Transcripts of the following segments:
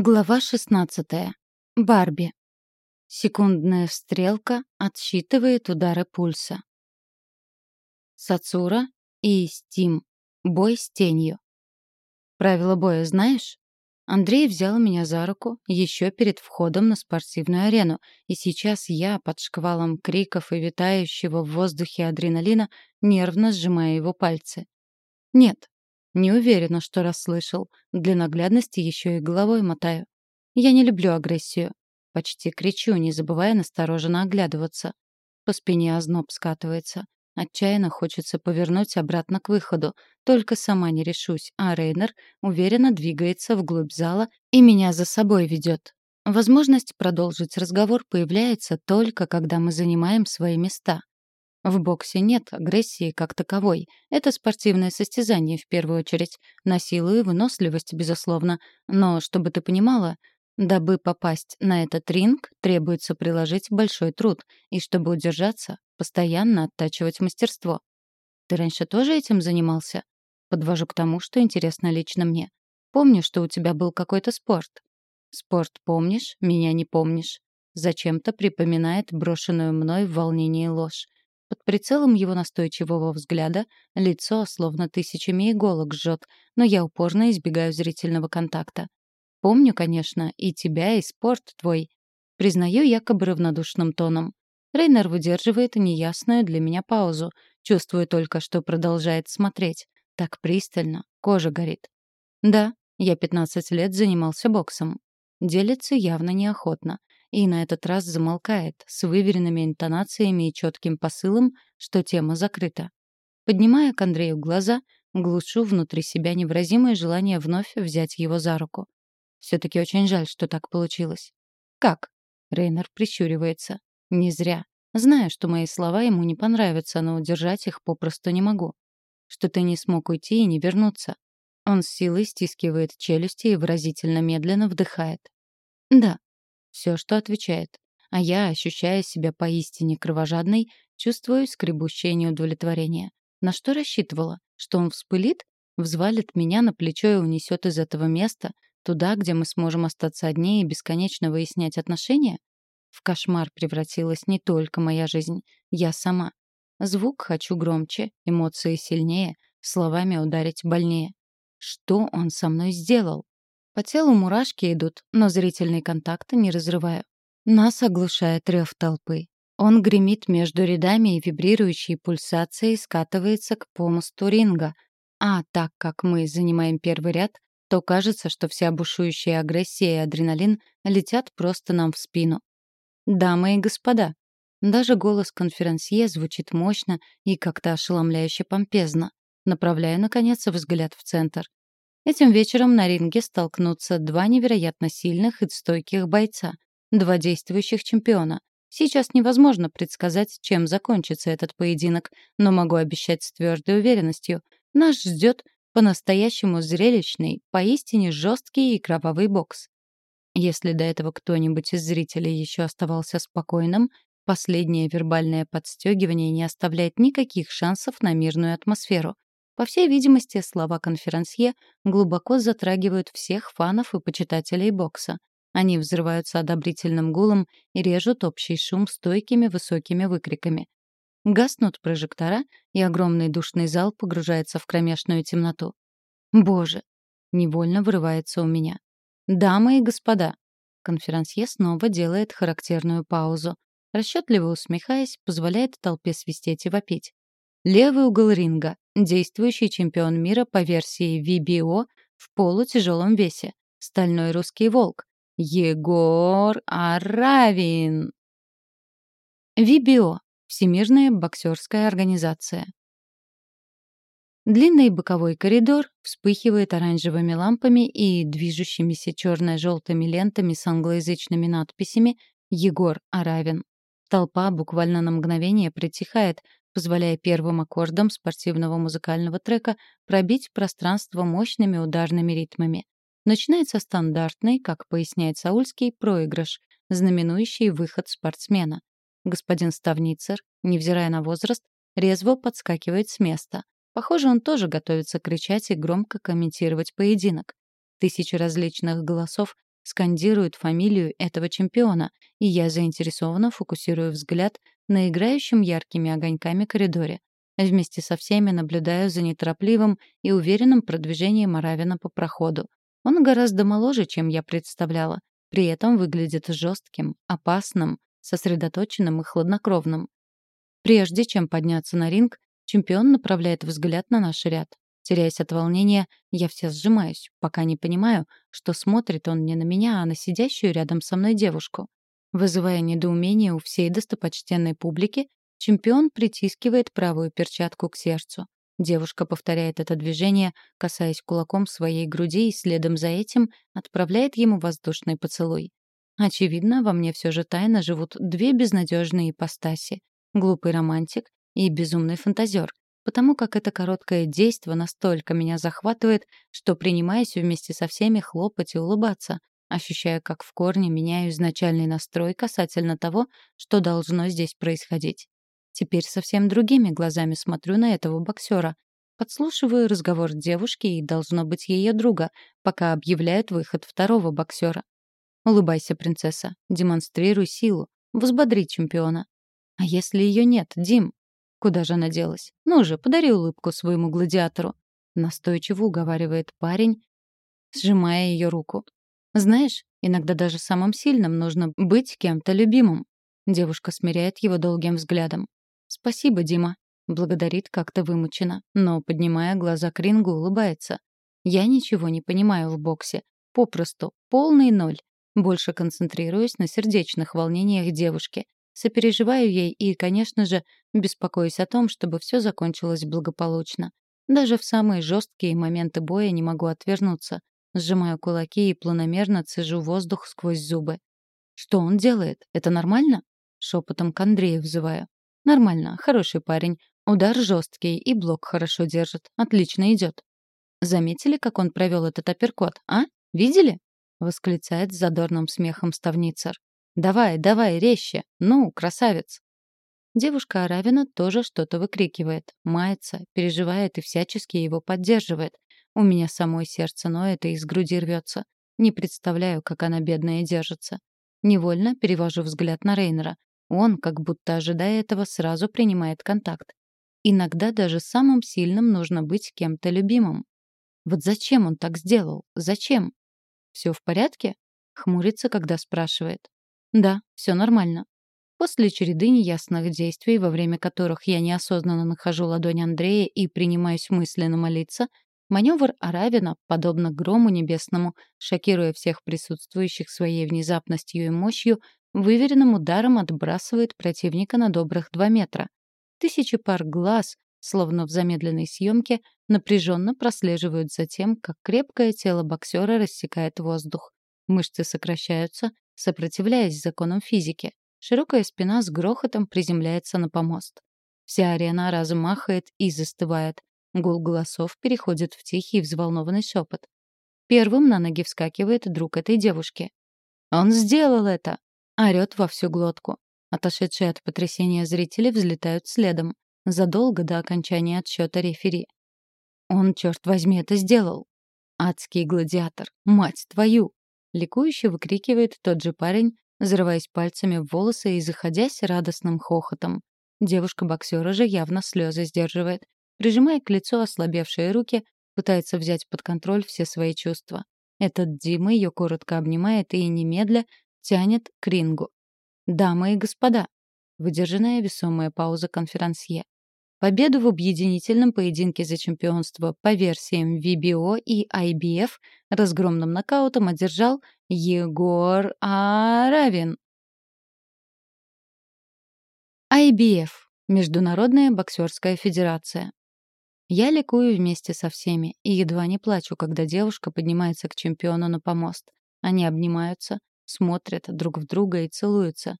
Глава 16. Барби. Секундная стрелка отсчитывает удары пульса. Сацура и Стим. Бой с тенью. Правила боя знаешь? Андрей взял меня за руку еще перед входом на спортивную арену, и сейчас я, под шквалом криков и витающего в воздухе адреналина, нервно сжимаю его пальцы. Нет, не уверена, что расслышал. Для наглядности еще и головой мотаю. Я не люблю агрессию. Почти кричу, не забывая настороженно оглядываться. По спине озноб скатывается. Отчаянно хочется повернуть обратно к выходу. Только сама не решусь, а Рейнер уверенно двигается вглубь зала и меня за собой ведет. Возможность продолжить разговор появляется только, когда мы занимаем свои места. В боксе нет агрессии как таковой. Это спортивное состязание в первую очередь. На силу и выносливость, безусловно. Но, чтобы ты понимала, дабы попасть на этот ринг, требуется приложить большой труд. И чтобы удержаться, постоянно оттачивать мастерство. Ты раньше тоже этим занимался? Подвожу к тому, что интересно лично мне. Помню, что у тебя был какой-то спорт. Спорт помнишь, меня не помнишь. Зачем-то припоминает брошенную мной в волнении ложь. Под прицелом его настойчивого взгляда лицо словно тысячами иголок жжет, но я упорно избегаю зрительного контакта. Помню, конечно, и тебя, и спорт твой. Признаю якобы равнодушным тоном. Рейнер выдерживает неясную для меня паузу. Чувствую только, что продолжает смотреть. Так пристально, кожа горит. Да, я 15 лет занимался боксом. Делится явно неохотно и на этот раз замолкает с выверенными интонациями и четким посылом, что тема закрыта. Поднимая к Андрею глаза, глушу внутри себя невыразимое желание вновь взять его за руку. Все-таки очень жаль, что так получилось. «Как?» — Рейнер прищуривается. «Не зря. Знаю, что мои слова ему не понравятся, но удержать их попросту не могу. Что ты не смог уйти и не вернуться». Он с силой стискивает челюсти и выразительно медленно вдыхает. «Да, все, что отвечает. А я, ощущая себя поистине кровожадной, чувствую скребущее неудовлетворение. На что рассчитывала? Что он вспылит? Взвалит меня на плечо и унесет из этого места, туда, где мы сможем остаться одни и бесконечно выяснять отношения? В кошмар превратилась не только моя жизнь, я сама. Звук хочу громче, эмоции сильнее, словами ударить больнее. Что он со мной сделал? По телу мурашки идут, но зрительный контакт не разрываю. Нас оглушает рев толпы. Он гремит между рядами и вибрирующей пульсацией скатывается к помосту ринга. А так как мы занимаем первый ряд, то кажется, что вся бушующая агрессия и адреналин летят просто нам в спину. Дамы и господа, даже голос конферансье звучит мощно и как-то ошеломляюще помпезно, направляя, наконец, взгляд в центр. Этим вечером на ринге столкнутся два невероятно сильных и стойких бойца, два действующих чемпиона. Сейчас невозможно предсказать, чем закончится этот поединок, но могу обещать с твердой уверенностью. Нас ждет по-настоящему зрелищный, поистине жесткий и кровавый бокс. Если до этого кто-нибудь из зрителей еще оставался спокойным, последнее вербальное подстегивание не оставляет никаких шансов на мирную атмосферу. По всей видимости, слова конферансье глубоко затрагивают всех фанов и почитателей бокса. Они взрываются одобрительным гулом и режут общий шум стойкими высокими выкриками. Гаснут прожектора, и огромный душный зал погружается в кромешную темноту. «Боже!» — невольно вырывается у меня. «Дамы и господа!» Конферансье снова делает характерную паузу. Расчетливо усмехаясь, позволяет толпе свистеть и вопить. Левый угол ринга. Действующий чемпион мира по версии VBO в полутяжелом весе. Стальной русский волк. Егор Аравин. VBO. Всемирная боксерская организация. Длинный боковой коридор вспыхивает оранжевыми лампами и движущимися черно-желтыми лентами с англоязычными надписями «Егор Аравин». Толпа буквально на мгновение притихает, позволяя первым аккордам спортивного музыкального трека пробить пространство мощными ударными ритмами. Начинается стандартный, как поясняет Саульский, проигрыш, знаменующий выход спортсмена. Господин Ставницер, невзирая на возраст, резво подскакивает с места. Похоже, он тоже готовится кричать и громко комментировать поединок. Тысячи различных голосов скандируют фамилию этого чемпиона, и я заинтересованно фокусирую взгляд на играющем яркими огоньками коридоре. Вместе со всеми наблюдаю за неторопливым и уверенным продвижением Аравина по проходу. Он гораздо моложе, чем я представляла, при этом выглядит жестким, опасным, сосредоточенным и хладнокровным. Прежде чем подняться на ринг, чемпион направляет взгляд на наш ряд. Теряясь от волнения, я вся сжимаюсь, пока не понимаю, что смотрит он не на меня, а на сидящую рядом со мной девушку. Вызывая недоумение у всей достопочтенной публики, чемпион притискивает правую перчатку к сердцу. Девушка повторяет это движение, касаясь кулаком своей груди и следом за этим отправляет ему воздушный поцелуй. Очевидно, во мне все же тайно живут две безнадежные ипостаси — глупый романтик и безумный фантазер, потому как это короткое действо настолько меня захватывает, что принимаюсь вместе со всеми хлопать и улыбаться, ощущая, как в корне меняю изначальный настрой касательно того, что должно здесь происходить. Теперь совсем другими глазами смотрю на этого боксера. Подслушиваю разговор девушки и, должно быть, ее друга, пока объявляют выход второго боксера. Улыбайся, принцесса. Демонстрируй силу. Взбодри чемпиона. А если ее нет, Дим? Куда же она делась? Ну же, подари улыбку своему гладиатору. Настойчиво уговаривает парень, сжимая ее руку. Знаешь, иногда даже самым сильным нужно быть кем-то любимым. Девушка смиряет его долгим взглядом. «Спасибо, Дима», — благодарит как-то вымученно, но, поднимая глаза к рингу, улыбается. «Я ничего не понимаю в боксе. Попросту, полный ноль. Больше концентрируюсь на сердечных волнениях девушки. Сопереживаю ей и, конечно же, беспокоюсь о том, чтобы все закончилось благополучно. Даже в самые жесткие моменты боя не могу отвернуться. Сжимаю кулаки и планомерно цежу воздух сквозь зубы. «Что он делает? Это нормально?» Шепотом к Андрею взываю. Нормально, хороший парень. Удар жесткий и блок хорошо держит. Отлично идет. Заметили, как он провел этот апперкот, а? Видели? восклицает с задорным смехом ставницер. Давай, давай, резче. Ну, красавец. Девушка Аравина тоже что-то выкрикивает, мается, переживает и всячески его поддерживает. У меня самой сердце ноет и из груди рвется. Не представляю, как она бедная держится. Невольно перевожу взгляд на Рейнера. Он, как будто ожидая этого, сразу принимает контакт. Иногда даже самым сильным нужно быть кем-то любимым. Вот зачем он так сделал? Зачем? Все в порядке? Хмурится, когда спрашивает. Да, все нормально. После череды неясных действий, во время которых я неосознанно нахожу ладонь Андрея и принимаюсь мысленно молиться, маневр Аравина, подобно грому небесному, шокируя всех присутствующих своей внезапностью и мощью, выверенным ударом отбрасывает противника на добрых два метра. Тысячи пар глаз, словно в замедленной съемке, напряженно прослеживают за тем, как крепкое тело боксера рассекает воздух. Мышцы сокращаются, сопротивляясь законам физики. Широкая спина с грохотом приземляется на помост. Вся арена разом махает и застывает. Гул голосов переходит в тихий взволнованный шепот. Первым на ноги вскакивает друг этой девушки. «Он сделал это!» Орёт во всю глотку. Отошедшие от потрясения зрители взлетают следом, задолго до окончания отсчета рефери. Он, черт возьми, это сделал. Адский гладиатор, мать твою! Ликующе выкрикивает тот же парень, взрываясь пальцами в волосы и заходясь радостным хохотом. Девушка-боксера же явно слезы сдерживает. Прижимая к лицу ослабевшие руки, пытается взять под контроль все свои чувства. Этот Дима ее коротко обнимает и немедля тянет к рингу. «Дамы и господа!» Выдержанная весомая пауза конферансье. Победу в объединительном поединке за чемпионство по версиям VBO и IBF разгромным нокаутом одержал Егор Аравин. IBF — Международная боксерская федерация. Я ликую вместе со всеми и едва не плачу, когда девушка поднимается к чемпиону на помост. Они обнимаются, смотрят друг в друга и целуются.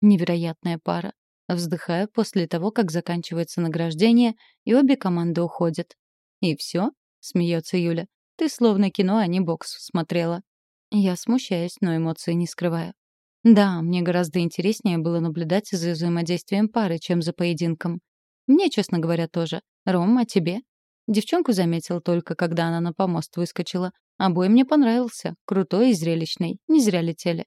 Невероятная пара. Вздыхаю после того, как заканчивается награждение, и обе команды уходят. «И все?» — смеется Юля. «Ты словно кино, а не бокс смотрела». Я смущаюсь, но эмоции не скрываю. Да, мне гораздо интереснее было наблюдать за взаимодействием пары, чем за поединком. Мне, честно говоря, тоже. Ром, а тебе? Девчонку заметил только, когда она на помост выскочила. А мне понравился. Крутой и зрелищный. Не зря летели.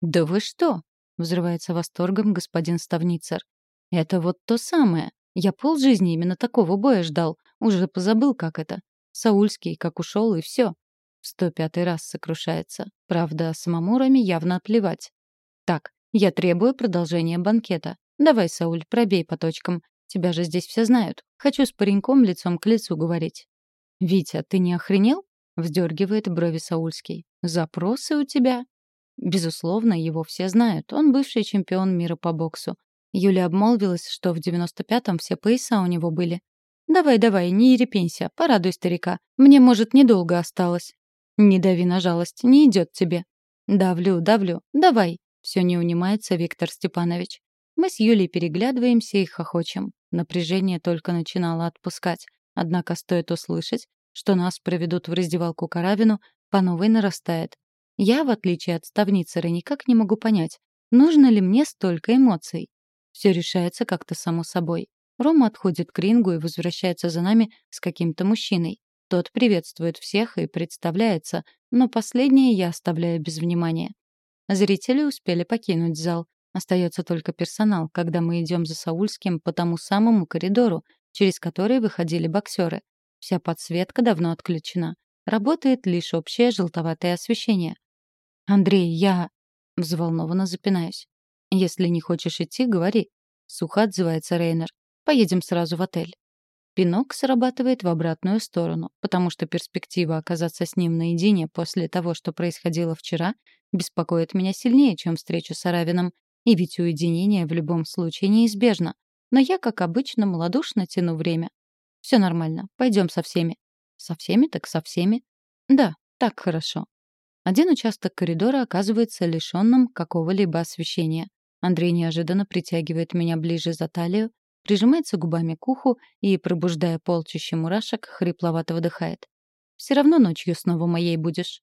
«Да вы что?» — взрывается восторгом господин Ставницер. «Это вот то самое. Я полжизни именно такого боя ждал. Уже позабыл, как это. Саульский, как ушел, и все. В сто пятый раз сокрушается. Правда, самому Раме явно плевать. Так, я требую продолжения банкета. Давай, Сауль, пробей по точкам. Тебя же здесь все знают. Хочу с пареньком лицом к лицу говорить. «Витя, ты не охренел?» — вздергивает брови Саульский. «Запросы у тебя?» Безусловно, его все знают. Он бывший чемпион мира по боксу. Юля обмолвилась, что в 95-м все пояса у него были. «Давай, давай, не ерепенься, порадуй старика. Мне, может, недолго осталось». «Не дави на жалость, не идет тебе». «Давлю, давлю, давай». Все не унимается Виктор Степанович. Мы с Юлей переглядываемся и хохочем. Напряжение только начинало отпускать. Однако стоит услышать, что нас проведут в раздевалку Каравину, по новой нарастает. Я, в отличие от ставницера, никак не могу понять, нужно ли мне столько эмоций. Все решается как-то само собой. Рома отходит к рингу и возвращается за нами с каким-то мужчиной. Тот приветствует всех и представляется, но последнее я оставляю без внимания. Зрители успели покинуть зал. Остается только персонал, когда мы идем за Саульским по тому самому коридору, через который выходили боксеры. Вся подсветка давно отключена. Работает лишь общее желтоватое освещение. «Андрей, я...» — взволнованно запинаюсь. «Если не хочешь идти, говори». Сухо отзывается Рейнер. «Поедем сразу в отель». Пинок срабатывает в обратную сторону, потому что перспектива оказаться с ним наедине после того, что происходило вчера, беспокоит меня сильнее, чем встреча с Аравином, и ведь уединение в любом случае неизбежно. Но я, как обычно, малодушно тяну время. Все нормально, пойдем со всеми. Со всеми так со всеми. Да, так хорошо. Один участок коридора оказывается лишенным какого-либо освещения. Андрей неожиданно притягивает меня ближе за талию, прижимается губами к уху и, пробуждая полчище мурашек, хрипловато выдыхает. «Все равно ночью снова моей будешь».